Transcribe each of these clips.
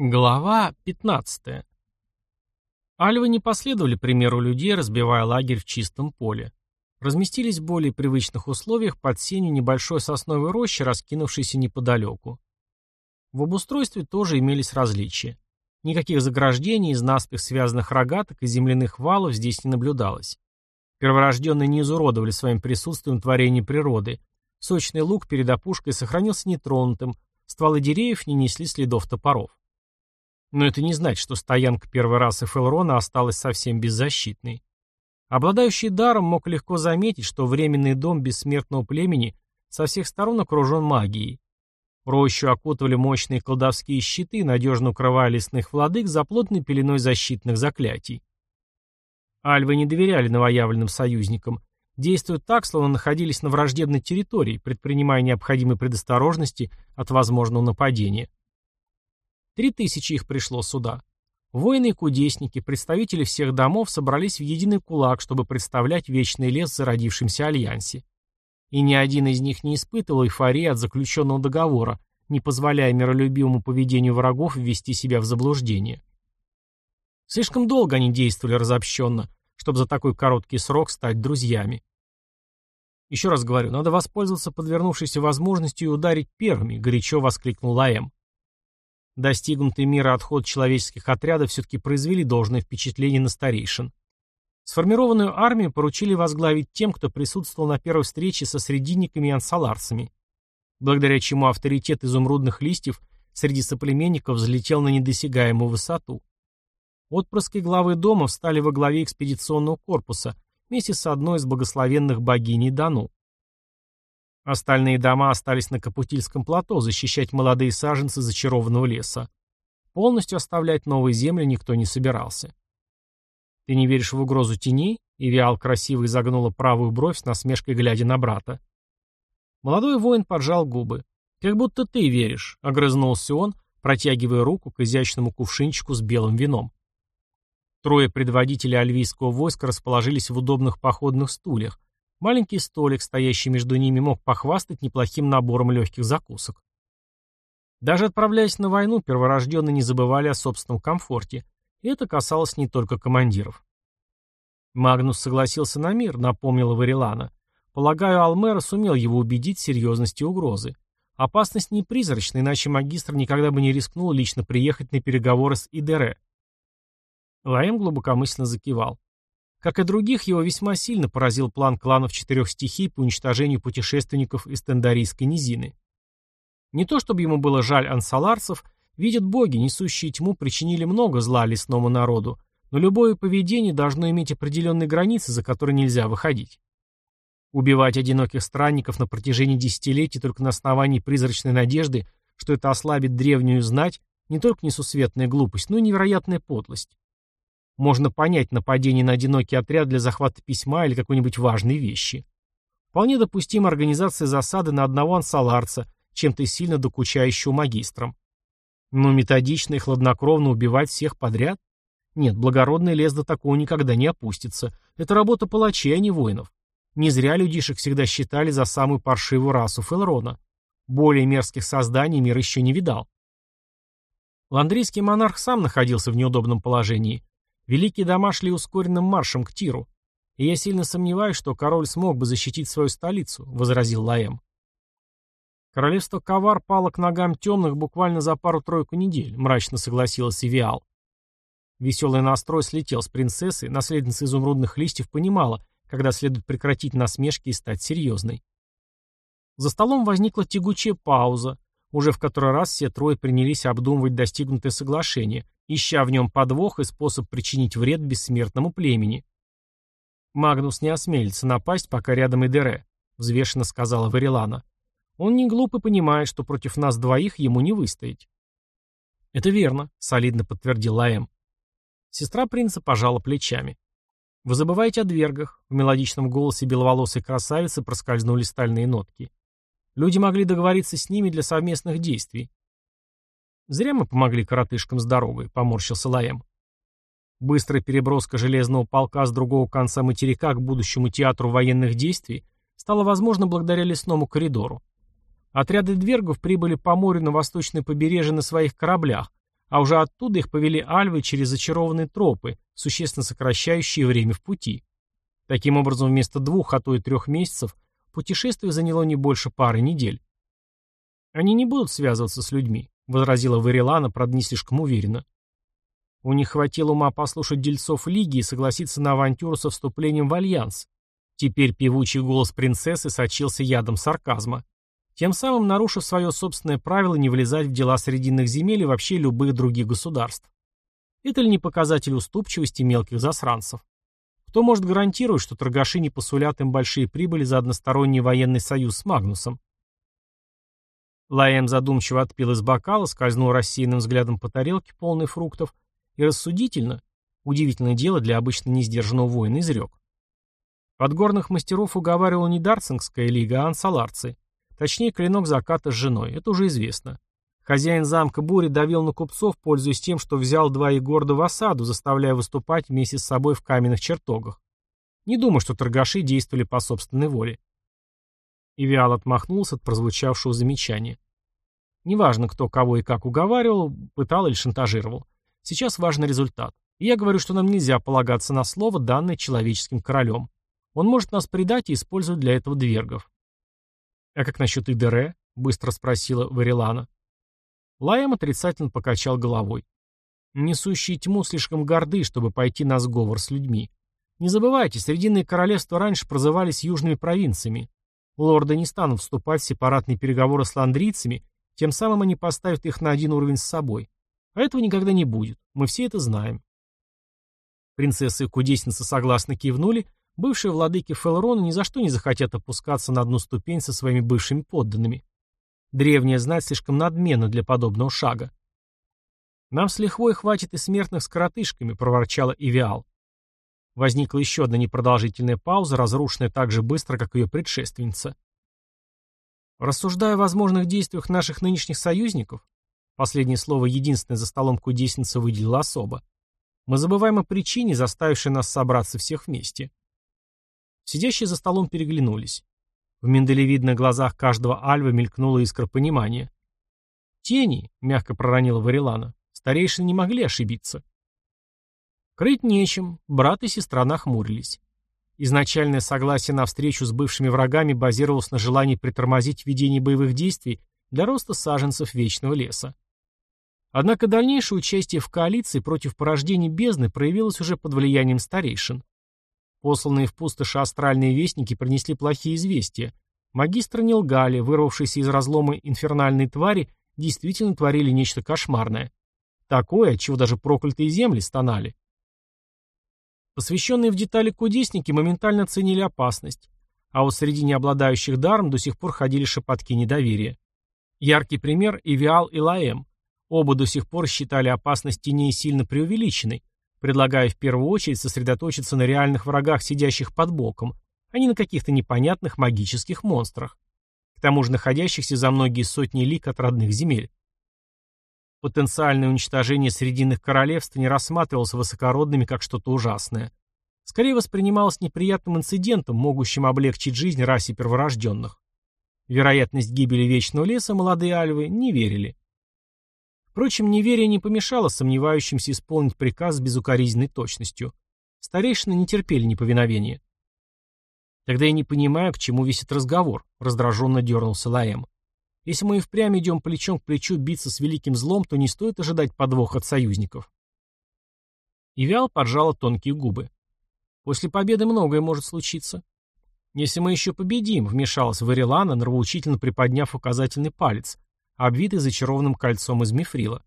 Глава 15. Альвы не последовали примеру людей, разбивая лагерь в чистом поле. Разместились в более привычных условиях под сенью небольшой сосновой рощи, раскинувшейся неподалеку. В обустройстве тоже имелись различия. Никаких заграждений из наспех связанных рогаток и земляных валов здесь не наблюдалось. Перворожденные не изуродовали своим присутствием творение природы. Сочный луг перед опушкой сохранился нетронутым, стволы деревьев не несли следов топоров. Но это не значит, что стоянка первой расы Фелрона осталась совсем беззащитной. Обладающий даром мог легко заметить, что временный дом бессмертного племени со всех сторон окружен магией. Рощу окутывали мощные колдовские щиты, надежно укрывая лесных владык за плотной пеленой защитных заклятий. Альвы не доверяли новоявленным союзникам, действуя так, словно находились на враждебной территории, предпринимая необходимые предосторожности от возможного нападения. Три тысячи их пришло сюда. Воины и кудесники, представители всех домов собрались в единый кулак, чтобы представлять вечный лес в зародившемся альянсе. И ни один из них не испытывал эйфории от заключенного договора, не позволяя миролюбивому поведению врагов ввести себя в заблуждение. Слишком долго они действовали разобщенно, чтобы за такой короткий срок стать друзьями. Еще раз говорю, надо воспользоваться подвернувшейся возможностью и ударить первыми, горячо воскликнул Лаэм. Достигнутый мира отход человеческих отрядов все-таки произвели должное впечатление на старейшин. Сформированную армию поручили возглавить тем, кто присутствовал на первой встрече со срединниками и ансаларцами, благодаря чему авторитет изумрудных листьев среди соплеменников взлетел на недосягаемую высоту. Отпрыски главы дома встали во главе экспедиционного корпуса вместе с одной из благословенных богиней Дану. Остальные дома остались на Капутильском плато защищать молодые саженцы зачарованного леса. Полностью оставлять новые земли никто не собирался. «Ты не веришь в угрозу теней?» И Виал красиво изогнула правую бровь с насмешкой, глядя на брата. Молодой воин поджал губы. «Как будто ты веришь», — огрызнулся он, протягивая руку к изящному кувшинчику с белым вином. Трое предводителей альвийского войска расположились в удобных походных стульях, Маленький столик, стоящий между ними, мог похвастать неплохим набором легких закусок. Даже отправляясь на войну, перворожденные не забывали о собственном комфорте, и это касалось не только командиров. Магнус согласился на мир, напомнила Варилана. Полагаю, Алмера сумел его убедить в серьезности угрозы. Опасность не призрачна, иначе магистр никогда бы не рискнул лично приехать на переговоры с Идере. Лаем глубокомысленно закивал. Как и других, его весьма сильно поразил план кланов четырех стихий по уничтожению путешественников из Тендарийской низины. Не то чтобы ему было жаль ансаларцев, видят боги, несущие тьму, причинили много зла лесному народу, но любое поведение должно иметь определенные границы, за которые нельзя выходить. Убивать одиноких странников на протяжении десятилетий только на основании призрачной надежды, что это ослабит древнюю знать, не только несусветная глупость, но и невероятная подлость. Можно понять нападение на одинокий отряд для захвата письма или какой-нибудь важной вещи. Вполне допустима организация засады на одного ансаларца, чем-то сильно докучающего магистрам. Но методично и хладнокровно убивать всех подряд? Нет, благородный лес до такого никогда не опустится. Это работа палачей, а не воинов. Не зря людишек всегда считали за самую паршивую расу Фелрона. Более мерзких созданий мир еще не видал. Ландрийский монарх сам находился в неудобном положении. Великие дома шли ускоренным маршем к Тиру. И я сильно сомневаюсь, что король смог бы защитить свою столицу, — возразил Лаэм. Королевство Кавар пало к ногам темных буквально за пару-тройку недель, — мрачно согласилась Ивиал. Веселый настрой слетел с принцессы, наследница изумрудных листьев понимала, когда следует прекратить насмешки и стать серьезной. За столом возникла тягучая пауза, уже в который раз все трое принялись обдумывать достигнутое соглашение, ища в нем подвох и способ причинить вред бессмертному племени. «Магнус не осмелится напасть, пока рядом Эдере», — взвешенно сказала Варилана. «Он не глуп и понимает, что против нас двоих ему не выстоять». «Это верно», — солидно подтвердил Лаэм. Сестра принца пожала плечами. «Вы забываете о двергах», — в мелодичном голосе беловолосой красавицы проскользнули стальные нотки. «Люди могли договориться с ними для совместных действий. «Зря мы помогли коротышкам с дорогой», — поморщился Лаем. Быстрая переброска железного полка с другого конца материка к будущему театру военных действий стала возможна благодаря лесному коридору. Отряды двергов прибыли по морю на восточное побережье на своих кораблях, а уже оттуда их повели альвы через зачарованные тропы, существенно сокращающие время в пути. Таким образом, вместо двух, а то и трех месяцев, путешествие заняло не больше пары недель. «Они не будут связываться с людьми», — возразила Варилана, правда, не слишком уверенно. У них хватило ума послушать дельцов Лиги и согласиться на авантюру со вступлением в Альянс. Теперь певучий голос принцессы сочился ядом сарказма тем самым нарушив свое собственное правило не влезать в дела срединных земель и вообще любых других государств. Это ли не показатель уступчивости мелких засранцев? Кто может гарантировать, что торгаши не посулят им большие прибыли за односторонний военный союз с Магнусом? Лаэм задумчиво отпил из бокала, скользнул рассеянным взглядом по тарелке, полной фруктов, и рассудительно, удивительное дело для обычно несдержанного воина, изрек. Подгорных мастеров уговаривала не Дарцингская лига, а ансаларцы. Точнее, клинок заката с женой, это уже известно. Хозяин замка Бури давил на купцов, пользуясь тем, что взял два Егорда в осаду, заставляя выступать вместе с собой в каменных чертогах. Не думаю, что торгаши действовали по собственной воле. Ивиал отмахнулся от прозвучавшего замечания. Неважно, кто кого и как уговаривал, пытал или шантажировал. Сейчас важен результат. И я говорю, что нам нельзя полагаться на слово, данное человеческим королем. Он может нас предать и использовать для этого двергов. «А как насчет Идере?» — быстро спросила Варилана. Лаем отрицательно покачал головой. «Несущие тьму слишком горды, чтобы пойти на сговор с людьми. Не забывайте, Срединные королевства раньше прозывались южными провинциями. Лорды не станут вступать в сепаратные переговоры с ландрийцами, тем самым они поставят их на один уровень с собой. А этого никогда не будет. Мы все это знаем». Принцесса и кудесница согласно кивнули, Бывшие владыки Фелрона ни за что не захотят опускаться на одну ступень со своими бывшими подданными. Древняя знать слишком надменна для подобного шага. «Нам с лихвой хватит и смертных с коротышками», — проворчала Ивиал. Возникла еще одна непродолжительная пауза, разрушенная так же быстро, как ее предшественница. Рассуждая о возможных действиях наших нынешних союзников, последнее слово единственное за столом кудесница выделила особо, мы забываем о причине, заставившей нас собраться всех вместе. Сидящие за столом переглянулись. В миндалевидных глазах каждого Альва мелькнула искра понимания. «Тени», — мягко проронила Варилана, — «старейшины не могли ошибиться». Крыть нечем, брат и сестра нахмурились. Изначальное согласие на встречу с бывшими врагами базировалось на желании притормозить ведение боевых действий для роста саженцев Вечного леса. Однако дальнейшее участие в коалиции против порождений бездны проявилось уже под влиянием старейшин. Посланные в пустошь астральные вестники принесли плохие известия. Магистры не лгали, вырвавшиеся из разлома инфернальные твари действительно творили нечто кошмарное. Такое, чего даже проклятые земли стонали. Посвященные в детали кудесники моментально оценили опасность, а вот среди необладающих даром до сих пор ходили шепотки недоверия. Яркий пример – Ивиал и Лаэм. Оба до сих пор считали опасность теней сильно преувеличенной, предлагая в первую очередь сосредоточиться на реальных врагах, сидящих под боком, а не на каких-то непонятных магических монстрах, к тому же находящихся за многие сотни лик от родных земель. Потенциальное уничтожение Срединных королевств не рассматривалось высокородными как что-то ужасное. Скорее воспринималось неприятным инцидентом, могущим облегчить жизнь расе перворожденных. Вероятность гибели Вечного леса молодые альвы не верили. Впрочем, неверие не помешало сомневающимся исполнить приказ с безукоризненной точностью. Старейшины не терпели неповиновения. «Тогда я не понимаю, к чему висит разговор», — раздраженно дернулся Лаэм. «Если мы и впрямь идем плечом к плечу биться с великим злом, то не стоит ожидать подвох от союзников». Ивиал поджала тонкие губы. «После победы многое может случиться». «Если мы еще победим», — вмешалась Варилана, нравоучительно приподняв указательный палец, обвитый зачарованным кольцом из мифрила.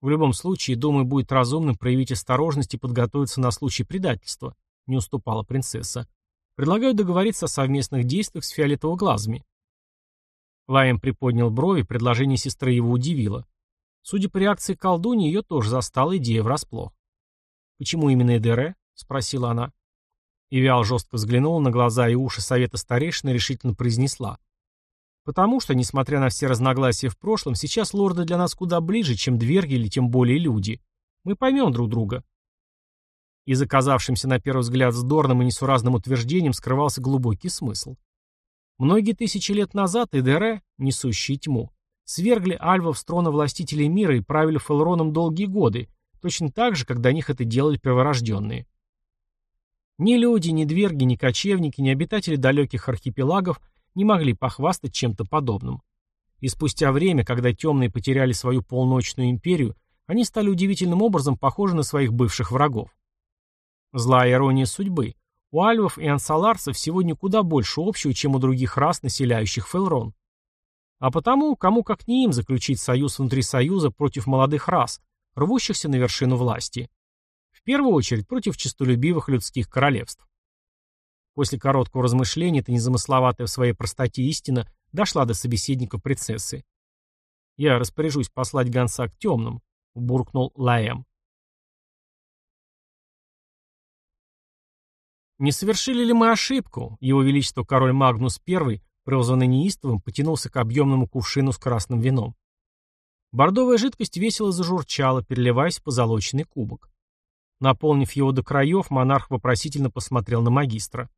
В любом случае, думаю, будет разумным проявить осторожность и подготовиться на случай предательства, не уступала принцесса. Предлагаю договориться о совместных действиях с фиолетово-глазами. Лайем приподнял брови, предложение сестры его удивило. Судя по реакции колдуни, ее тоже застала идея врасплох. «Почему именно Эдере?» — спросила она. Ивиал жестко взглянула на глаза и уши совета старейшины решительно произнесла. Потому что, несмотря на все разногласия в прошлом, сейчас лорды для нас куда ближе, чем дверги или тем более люди. Мы поймем друг друга. И заказавшимся на первый взгляд вздорным и несуразным утверждением скрывался глубокий смысл. Многие тысячи лет назад Эдере, несущие тьму, свергли альвов с трона властителей мира и правили Фелроном долгие годы, точно так же, как до них это делали перворожденные. Ни люди, ни дверги, ни кочевники, ни обитатели далеких архипелагов не могли похвастать чем-то подобным. И спустя время, когда темные потеряли свою полночную империю, они стали удивительным образом похожи на своих бывших врагов. Злая ирония судьбы. У альвов и ансаларцев сегодня куда больше общего, чем у других рас, населяющих Фелрон. А потому, кому как не им заключить союз внутри союза против молодых рас, рвущихся на вершину власти. В первую очередь против честолюбивых людских королевств. После короткого размышления эта незамысловатая в своей простоте истина дошла до собеседника принцессы. «Я распоряжусь послать гонца к темным», — буркнул Лаэм. Не совершили ли мы ошибку? Его Величество король Магнус I, прозванный неистовым, потянулся к объемному кувшину с красным вином. Бордовая жидкость весело зажурчала, переливаясь в позолоченный кубок. Наполнив его до краев, монарх вопросительно посмотрел на магистра.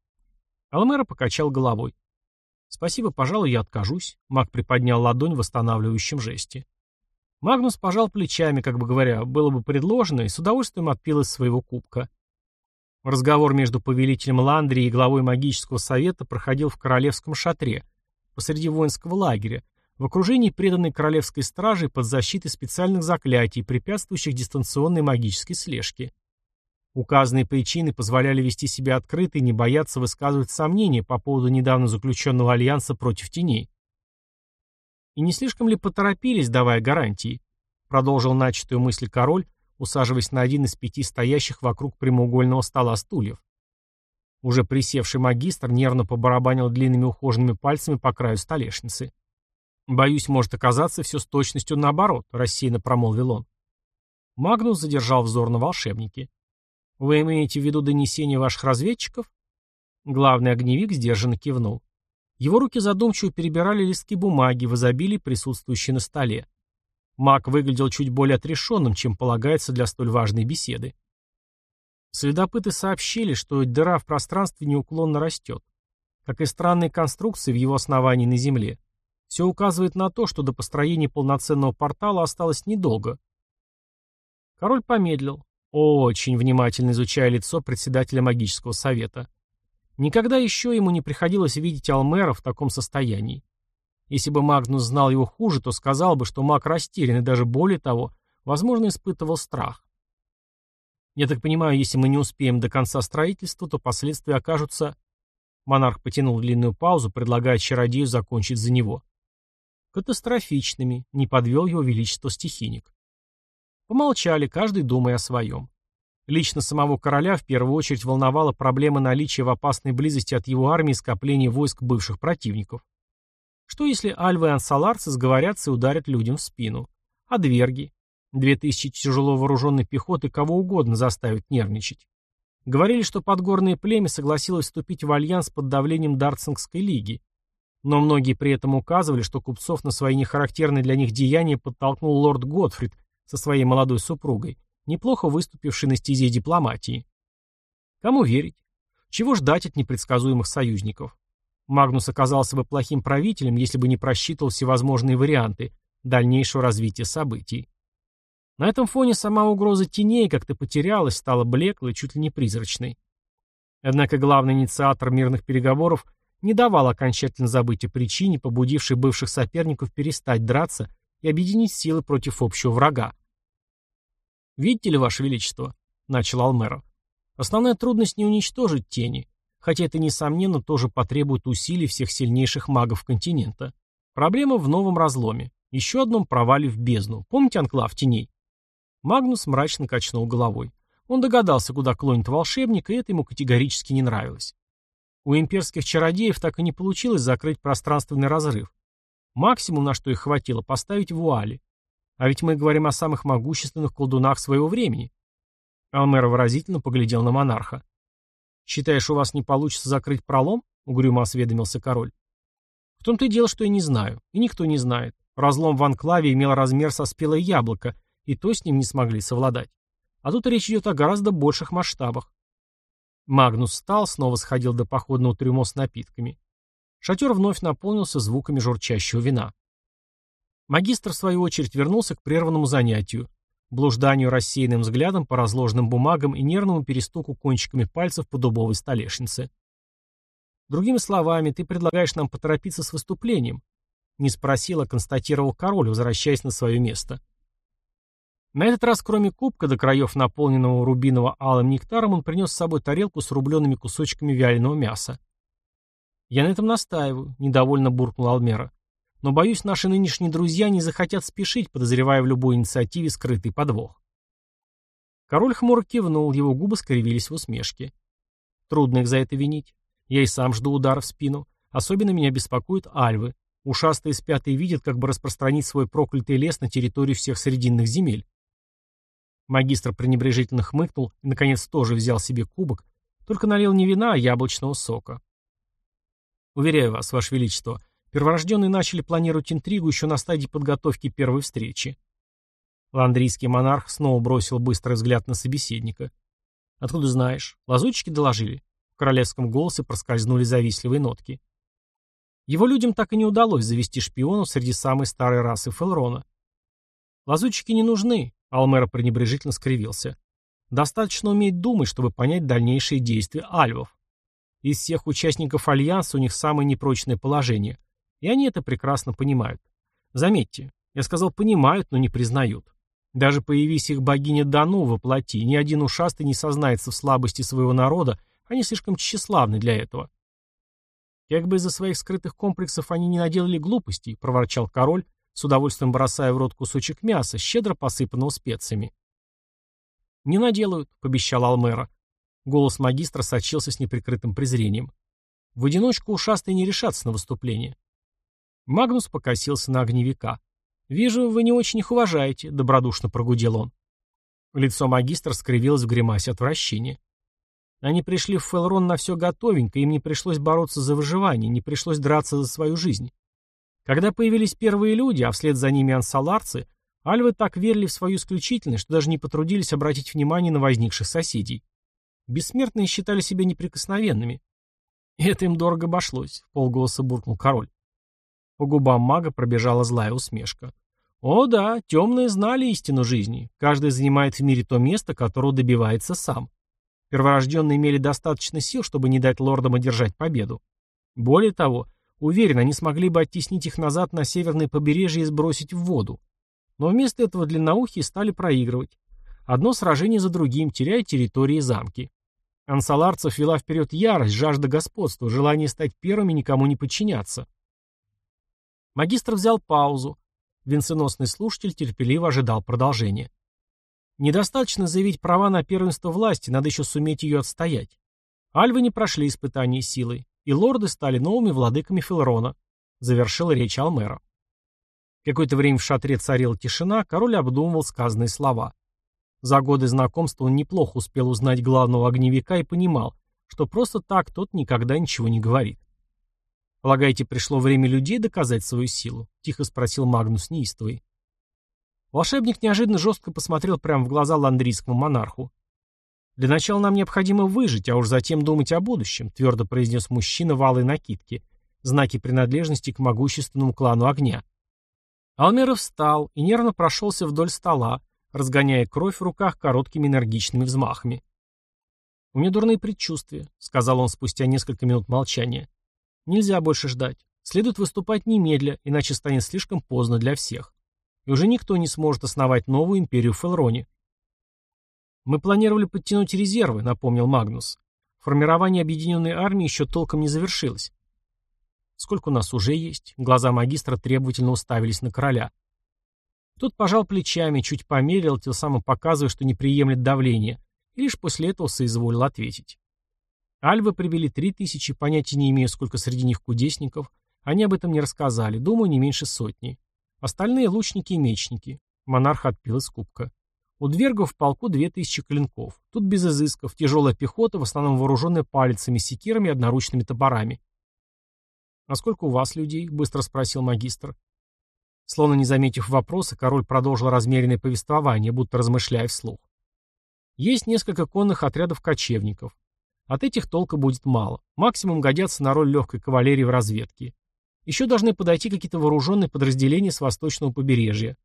Алмера покачал головой. «Спасибо, пожалуй, я откажусь», — маг приподнял ладонь в восстанавливающем жесте. Магнус пожал плечами, как бы говоря, было бы предложено, и с удовольствием отпил из своего кубка. Разговор между повелителем Ландри и главой магического совета проходил в королевском шатре, посреди воинского лагеря, в окружении преданной королевской стражи под защитой специальных заклятий, препятствующих дистанционной магической слежке. Указанные причины позволяли вести себя открыто и не бояться высказывать сомнения по поводу недавно заключенного альянса против теней. И не слишком ли поторопились, давая гарантии? Продолжил начатую мысль король, усаживаясь на один из пяти стоящих вокруг прямоугольного стола стульев. Уже присевший магистр нервно побарабанил длинными ухоженными пальцами по краю столешницы. «Боюсь, может оказаться все с точностью наоборот», — рассеянно промолвил он. Магнус задержал взор на волшебнике. «Вы имеете в виду донесение ваших разведчиков?» Главный огневик сдержанно кивнул. Его руки задумчиво перебирали листки бумаги в изобилии, присутствующие на столе. Маг выглядел чуть более отрешенным, чем полагается для столь важной беседы. Следопыты сообщили, что дыра в пространстве неуклонно растет, как и странные конструкции в его основании на Земле. Все указывает на то, что до построения полноценного портала осталось недолго. Король помедлил, очень внимательно изучая лицо председателя магического совета. Никогда еще ему не приходилось видеть Алмера в таком состоянии. Если бы Магнус знал его хуже, то сказал бы, что маг растерян и даже более того, возможно, испытывал страх. Я так понимаю, если мы не успеем до конца строительства, то последствия окажутся... Монарх потянул длинную паузу, предлагая чародею закончить за него. Катастрофичными, не подвел его величество стихийник. Помолчали, каждый думая о своем. Лично самого короля в первую очередь волновала проблема наличия в опасной близости от его армии скопления войск бывших противников. Что если альвы и ансаларцы сговорятся и ударят людям в спину? А дверги? Две тысячи тяжело вооруженной пехоты кого угодно заставят нервничать. Говорили, что подгорное племя согласилось вступить в альянс под давлением Дарцингской лиги. Но многие при этом указывали, что купцов на свои нехарактерные для них деяния подтолкнул лорд Готфрид со своей молодой супругой, неплохо выступивший на стезе дипломатии. Кому верить? Чего ждать от непредсказуемых союзников? Магнус оказался бы плохим правителем, если бы не просчитывал всевозможные варианты дальнейшего развития событий. На этом фоне сама угроза теней как-то потерялась, стала блеклой, чуть ли не призрачной. Однако главный инициатор мирных переговоров не давал окончательно забыть о причине, побудившей бывших соперников перестать драться и объединить силы против общего врага. «Видите ли, Ваше Величество?» — начал Алмеров. «Основная трудность не уничтожить тени, хотя это, несомненно, тоже потребует усилий всех сильнейших магов континента. Проблема в новом разломе, еще одном провале в бездну. Помните анклав теней? Магнус мрачно качнул головой. Он догадался, куда клонит волшебник, и это ему категорически не нравилось. У имперских чародеев так и не получилось закрыть пространственный разрыв. Максимум, на что их хватило, поставить вуали. А ведь мы говорим о самых могущественных колдунах своего времени. Алмер выразительно поглядел на монарха. «Считаешь, у вас не получится закрыть пролом?» — угрюмо осведомился король. «В том-то и дело, что я не знаю. И никто не знает. Разлом в анклаве имел размер со спелое яблоко, и то с ним не смогли совладать. А тут речь идет о гораздо больших масштабах». Магнус встал, снова сходил до походного трюмо с напитками. Шатер вновь наполнился звуками журчащего вина. Магистр, в свою очередь, вернулся к прерванному занятию, блужданию рассеянным взглядом по разложенным бумагам и нервному перестуку кончиками пальцев по дубовой столешнице. Другими словами, ты предлагаешь нам поторопиться с выступлением. Не спросил, а констатировал король, возвращаясь на свое место. На этот раз, кроме кубка до краев наполненного рубиново-алым нектаром, он принес с собой тарелку с рубленными кусочками вяленого мяса. «Я на этом настаиваю», — недовольно буркнул Алмера. «Но, боюсь, наши нынешние друзья не захотят спешить, подозревая в любой инициативе скрытый подвох». Король хмуро кивнул, его губы скривились в усмешке. «Трудно их за это винить. Я и сам жду удара в спину. Особенно меня беспокоят альвы. Ушастые спят и видят, как бы распространить свой проклятый лес на территорию всех срединных земель. Магистр пренебрежительно хмыкнул и, наконец, тоже взял себе кубок, только налил не вина, а яблочного сока. Уверяю вас, Ваше Величество, перворожденные начали планировать интригу еще на стадии подготовки первой встречи. Ландрийский монарх снова бросил быстрый взгляд на собеседника. «Откуда знаешь? Лазутчики доложили?» В королевском голосе проскользнули завистливые нотки. Его людям так и не удалось завести шпионов среди самой старой расы Фелрона. Лазутчики не нужны, Алмера пренебрежительно скривился. Достаточно уметь думать, чтобы понять дальнейшие действия альвов. Из всех участников Альянса у них самое непрочное положение. И они это прекрасно понимают. Заметьте, я сказал понимают, но не признают. Даже появись их богиня Дану во плоти, ни один ушастый не сознается в слабости своего народа, они слишком тщеславны для этого. Как бы из-за своих скрытых комплексов они не наделали глупостей, проворчал король, с удовольствием бросая в рот кусочек мяса, щедро посыпанного специями. «Не наделают», — пообещал Алмера. Голос магистра сочился с неприкрытым презрением. В одиночку ушастые не решатся на выступление. Магнус покосился на огневика. «Вижу, вы не очень их уважаете», — добродушно прогудел он. Лицо магистра скривилось в гримасе отвращения. Они пришли в Фелрон на все готовенько, им не пришлось бороться за выживание, не пришлось драться за свою жизнь. Когда появились первые люди, а вслед за ними ансаларцы, альвы так верили в свою исключительность, что даже не потрудились обратить внимание на возникших соседей. Бессмертные считали себя неприкосновенными. Это им дорого обошлось, — полголоса буркнул король. По губам мага пробежала злая усмешка. О да, темные знали истину жизни. Каждый занимает в мире то место, которого добивается сам. Перворожденные имели достаточно сил, чтобы не дать лордам одержать победу. Более того, Уверен, они смогли бы оттеснить их назад на северное побережье и сбросить в воду. Но вместо этого длинноухие стали проигрывать. Одно сражение за другим, теряя территории и замки. Ансаларцев вела вперед ярость, жажда господства, желание стать первым и никому не подчиняться. Магистр взял паузу. Венценосный слушатель терпеливо ожидал продолжения. Недостаточно заявить права на первенство власти, надо еще суметь ее отстоять. Альвы не прошли испытания силой и лорды стали новыми владыками Филрона, завершил речь Алмера. Какое-то время в шатре царила тишина, король обдумывал сказанные слова. За годы знакомства он неплохо успел узнать главного огневика и понимал, что просто так тот никогда ничего не говорит. «Полагаете, пришло время людей доказать свою силу?» — тихо спросил Магнус неистовый. Волшебник неожиданно жестко посмотрел прямо в глаза ландрийскому монарху. «Для начала нам необходимо выжить, а уж затем думать о будущем», твердо произнес мужчина в алой накидке, знаки принадлежности к могущественному клану огня. Алмеров встал и нервно прошелся вдоль стола, разгоняя кровь в руках короткими энергичными взмахами. «У меня дурные предчувствия», — сказал он спустя несколько минут молчания. «Нельзя больше ждать. Следует выступать немедля, иначе станет слишком поздно для всех. И уже никто не сможет основать новую империю в Фелроне. «Мы планировали подтянуть резервы», — напомнил Магнус. «Формирование объединенной армии еще толком не завершилось». «Сколько у нас уже есть?» Глаза магистра требовательно уставились на короля. Тот пожал плечами, чуть помедлил, тем самым показывая, что не приемлет давления, и лишь после этого соизволил ответить. Альвы привели три тысячи, понятия не имею, сколько среди них кудесников. Они об этом не рассказали, думаю, не меньше сотни. Остальные — лучники и мечники. Монарх отпил из кубка. У двергов в полку две тысячи клинков. Тут без изысков, тяжелая пехота, в основном вооруженная палицами, секирами и одноручными топорами. «А сколько у вас людей?» — быстро спросил магистр. Словно не заметив вопроса, король продолжил размеренное повествование, будто размышляя вслух. Есть несколько конных отрядов кочевников. От этих толка будет мало. Максимум годятся на роль легкой кавалерии в разведке. Еще должны подойти какие-то вооруженные подразделения с восточного побережья.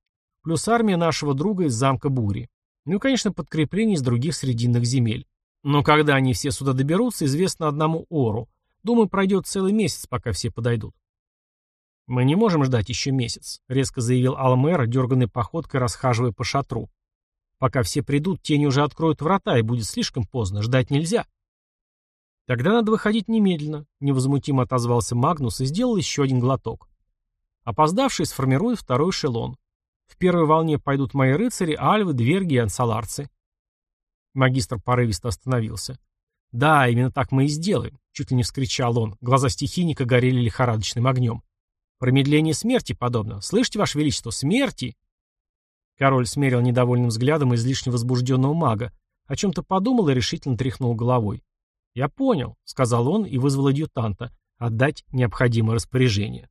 Плюс армия нашего друга из замка Бури. Ну и, конечно, подкрепление из других срединных земель. Но когда они все сюда доберутся, известно одному Ору. Думаю, пройдет целый месяц, пока все подойдут. «Мы не можем ждать еще месяц», — резко заявил Алмера, дерганной походкой расхаживая по шатру. «Пока все придут, тени уже откроют врата, и будет слишком поздно. Ждать нельзя». «Тогда надо выходить немедленно», — невозмутимо отозвался Магнус и сделал еще один глоток. Опоздавшие сформируют второй эшелон. В первой волне пойдут мои рыцари, альвы, дверги и ансаларцы. Магистр порывисто остановился. «Да, именно так мы и сделаем», — чуть ли не вскричал он. Глаза стихийника горели лихорадочным огнем. «Промедление смерти подобно. Слышите, Ваше Величество, смерти!» Король смерил недовольным взглядом излишне возбужденного мага, о чем-то подумал и решительно тряхнул головой. «Я понял», — сказал он и вызвал адъютанта, — «отдать необходимое распоряжение».